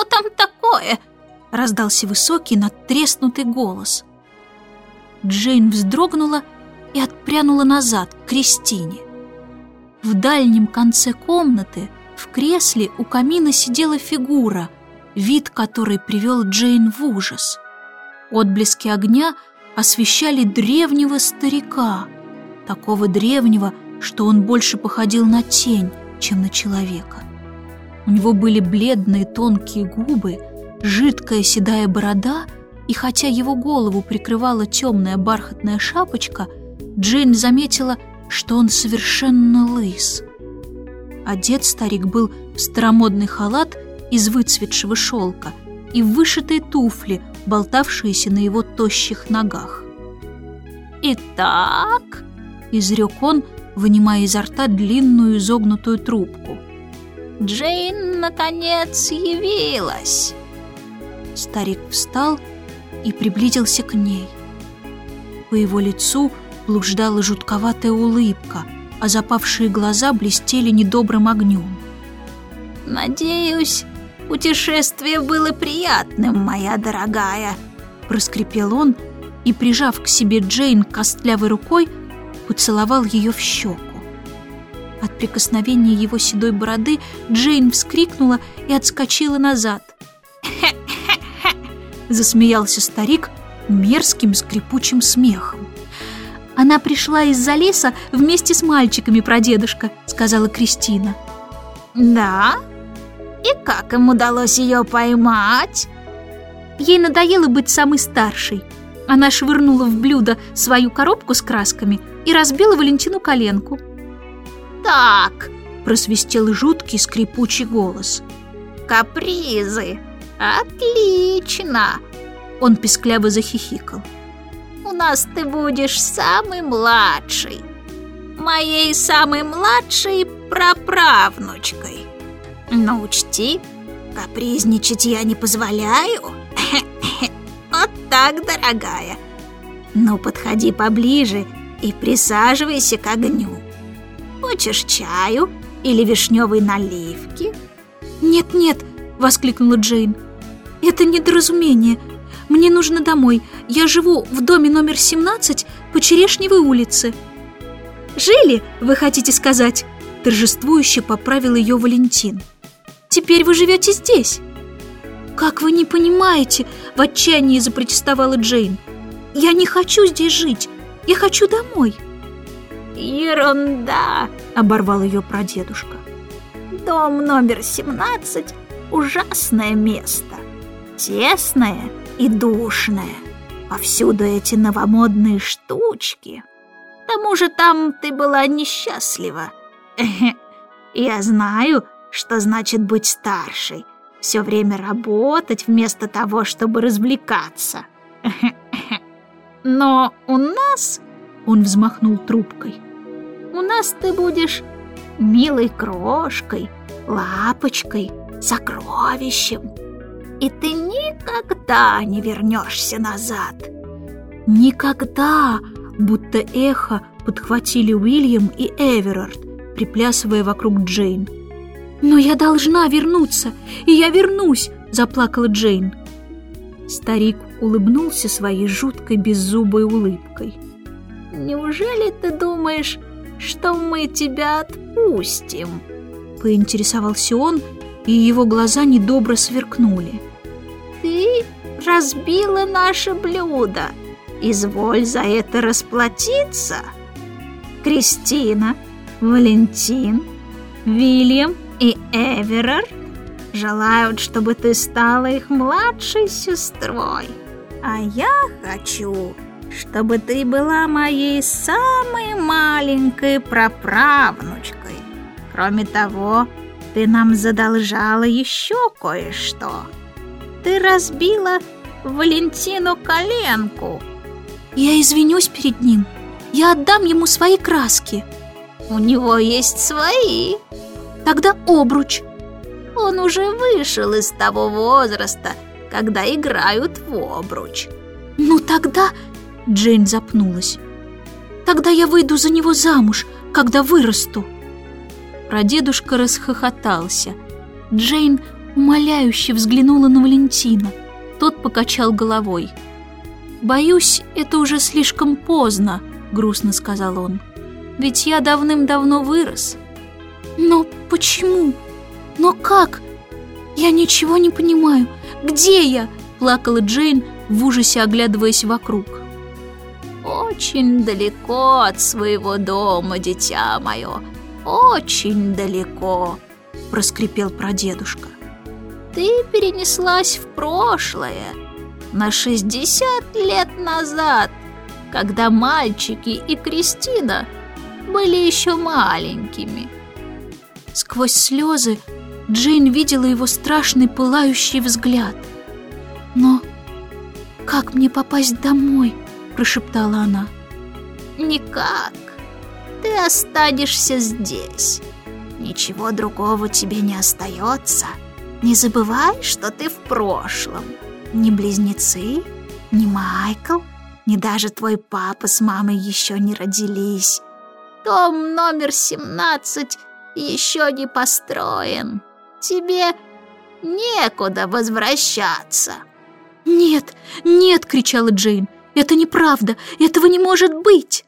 что там такое?» Раздался высокий, надтреснутый голос. Джейн вздрогнула и отпрянула назад, к Кристине. В дальнем конце комнаты, в кресле у камина сидела фигура, вид которой привел Джейн в ужас. Отблески огня освещали древнего старика, такого древнего, что он больше походил на тень, чем на человека. У него были бледные тонкие губы, жидкая седая борода, и хотя его голову прикрывала темная бархатная шапочка, Джейн заметила, что он совершенно лыс. Одет старик был в старомодный халат из выцветшего шелка и в вышитые туфли, болтавшиеся на его тощих ногах. «Итак», — изрек он, вынимая изо рта длинную изогнутую трубку, «Джейн, наконец, явилась!» Старик встал и приблизился к ней. По его лицу блуждала жутковатая улыбка, а запавшие глаза блестели недобрым огнем. «Надеюсь, путешествие было приятным, моя дорогая», — проскрипел он и, прижав к себе Джейн костлявой рукой, поцеловал ее в щеку. От прикосновения его седой бороды Джейн вскрикнула и отскочила назад. Засмеялся старик мерзким скрипучим смехом. «Она пришла из-за леса вместе с мальчиками, прадедушка», — сказала Кристина. «Да? И как им удалось ее поймать?» Ей надоело быть самой старшей. Она швырнула в блюдо свою коробку с красками и разбила Валентину коленку так!» – просвистел жуткий скрипучий голос. «Капризы! Отлично!» Он пискляво захихикал. «У нас ты будешь самый младший, моей самой младшей праправнучкой. Но учти, капризничать я не позволяю. Вот так, дорогая. Ну, подходи поближе и присаживайся к огню. Хочешь чаю или вишневой наливки?» «Нет-нет!» — воскликнула Джейн. «Это недоразумение. Мне нужно домой. Я живу в доме номер 17 по Черешневой улице». «Жили, вы хотите сказать?» Торжествующе поправил ее Валентин. «Теперь вы живете здесь». «Как вы не понимаете?» — в отчаянии запротестовала Джейн. «Я не хочу здесь жить. Я хочу домой». «Ерунда!» — оборвал ее прадедушка. «Дом номер 17 — ужасное место. Тесное и душное. Повсюду эти новомодные штучки. К тому же там ты была несчастлива. Я знаю, что значит быть старшей. Все время работать вместо того, чтобы развлекаться. Но у нас...» — он взмахнул трубкой — у нас ты будешь милой крошкой, лапочкой, сокровищем. И ты никогда не вернешься назад. Никогда, будто эхо подхватили Уильям и Эверард, приплясывая вокруг Джейн. «Но я должна вернуться, и я вернусь!» – заплакала Джейн. Старик улыбнулся своей жуткой беззубой улыбкой. «Неужели ты думаешь, что мы тебя отпустим?» Поинтересовался он, и его глаза недобро сверкнули. «Ты разбила наше блюдо. Изволь за это расплатиться. Кристина, Валентин, Вильям и Эверард желают, чтобы ты стала их младшей сестрой. А я хочу, чтобы ты была моей самой маленькой праправнучкой. Кроме того, ты нам задолжала еще кое-что. Ты разбила Валентину коленку. Я извинюсь перед ним. Я отдам ему свои краски. У него есть свои. Тогда обруч. Он уже вышел из того возраста, когда играют в обруч. Ну тогда Джейн запнулась. «Тогда я выйду за него замуж, когда вырасту». Прадедушка расхохотался. Джейн умоляюще взглянула на Валентина. Тот покачал головой. «Боюсь, это уже слишком поздно», — грустно сказал он. «Ведь я давным-давно вырос». «Но почему? Но как? Я ничего не понимаю. Где я?» — плакала Джейн, в ужасе оглядываясь вокруг. «Очень далеко от своего дома, дитя мое, очень далеко», — проскрипел прадедушка. «Ты перенеслась в прошлое, на шестьдесят лет назад, когда мальчики и Кристина были еще маленькими». Сквозь слезы Джейн видела его страшный пылающий взгляд. «Но как мне попасть домой?» – прошептала она. «Никак. Ты останешься здесь. Ничего другого тебе не остается. Не забывай, что ты в прошлом. Ни близнецы, ни Майкл, ни даже твой папа с мамой еще не родились. Дом номер 17 еще не построен. Тебе некуда возвращаться». «Нет, нет!» — кричала Джейн. «Это неправда! Этого не может быть!»